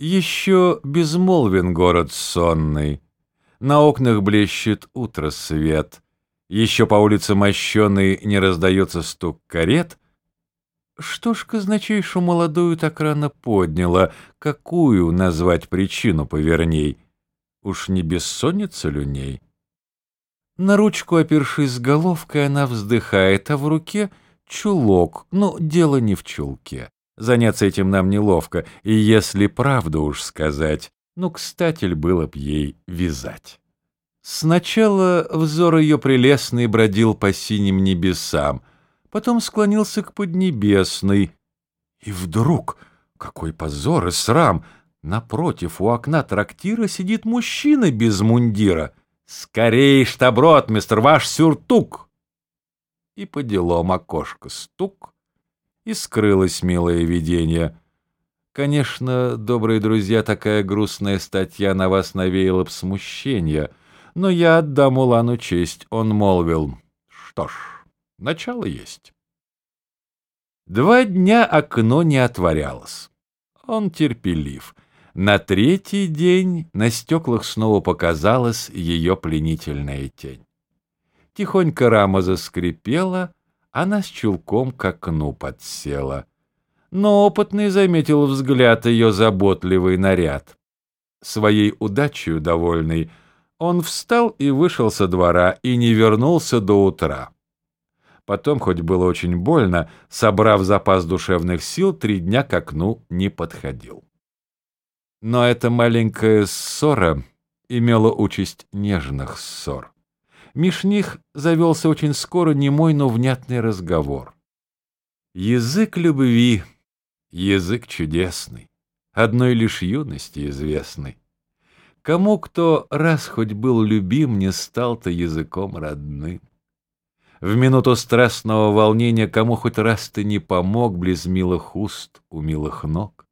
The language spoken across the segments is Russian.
Еще безмолвен город сонный, На окнах блещет утро свет, Еще по улице мощеной Не раздается стук карет. Что ж казначейшу молодую так рано подняла, Какую назвать причину поверней? Уж не бессонница ли ней? На ручку, опершись головкой, она вздыхает, а в руке чулок, но дело не в чулке. Заняться этим нам неловко, и если правду уж сказать, ну, кстати было б ей вязать. Сначала взор ее прелестный бродил по синим небесам, потом склонился к поднебесной. И вдруг, какой позор и срам, напротив у окна трактира сидит мужчина без мундира. «Скорей, штаброт, мистер, ваш сюртук!» И по делам окошко стук — и скрылось милое видение. Конечно, добрые друзья, такая грустная статья на вас навеяла б смущение, но я отдам Улану честь, он молвил. Что ж, начало есть. Два дня окно не отворялось. Он терпелив. На третий день на стеклах снова показалась ее пленительная тень. Тихонько рама заскрипела, она с чулком к окну подсела. Но опытный заметил взгляд ее заботливый наряд. Своей удачей довольный, он встал и вышел со двора и не вернулся до утра. Потом, хоть было очень больно, собрав запас душевных сил, три дня к окну не подходил. Но эта маленькая ссора имела участь нежных ссор. Меж них завелся очень скоро немой, но внятный разговор. Язык любви, язык чудесный, одной лишь юности известный. Кому кто раз хоть был любим, не стал-то языком родным. В минуту страстного волнения кому хоть раз ты не помог близ милых уст у милых ног,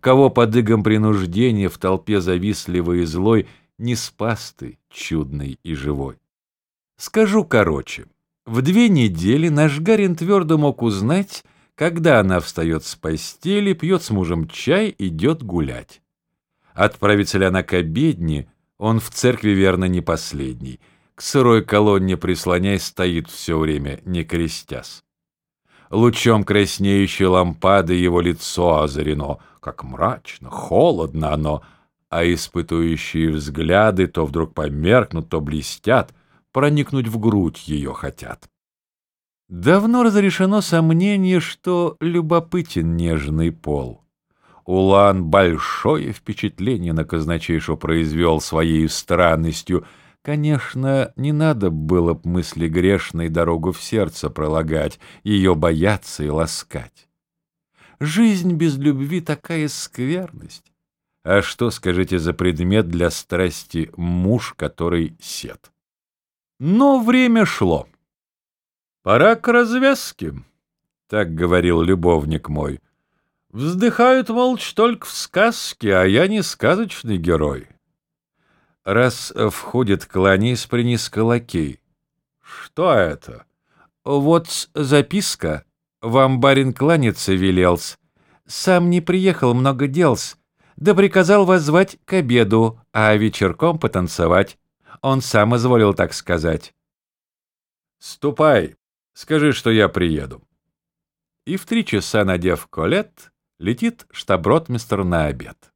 кого под игом принуждения в толпе завистливой и злой не спас ты, чудный и живой. Скажу короче. В две недели наш Гарин твердо мог узнать, когда она встает с постели, пьет с мужем чай, идет гулять. Отправится ли она к обедне, он в церкви верно не последний. К сырой колонне прислоняясь стоит все время, не крестясь. Лучом краснеющей лампады его лицо озарено, как мрачно, холодно оно, а испытующие взгляды то вдруг померкнут, то блестят — проникнуть в грудь ее хотят. Давно разрешено сомнение, что любопытен нежный пол. Улан большое впечатление на казначейшу произвел своей странностью. Конечно, не надо было б мысли грешной дорогу в сердце пролагать, ее бояться и ласкать. Жизнь без любви такая скверность. А что, скажите, за предмет для страсти муж, который сед? Но время шло. «Пора к развязке», — так говорил любовник мой. «Вздыхают молча только в сказке, а я не сказочный герой». Раз входит кланясь, принеска лакей. «Что это?» «Вот записка. Вам барин кланяться велелс. Сам не приехал, много делс. Да приказал вас звать к обеду, а вечерком потанцевать. Он сам изволил так сказать. «Ступай, скажи, что я приеду». И в три часа, надев колет, летит штаб-ротмистр на обед.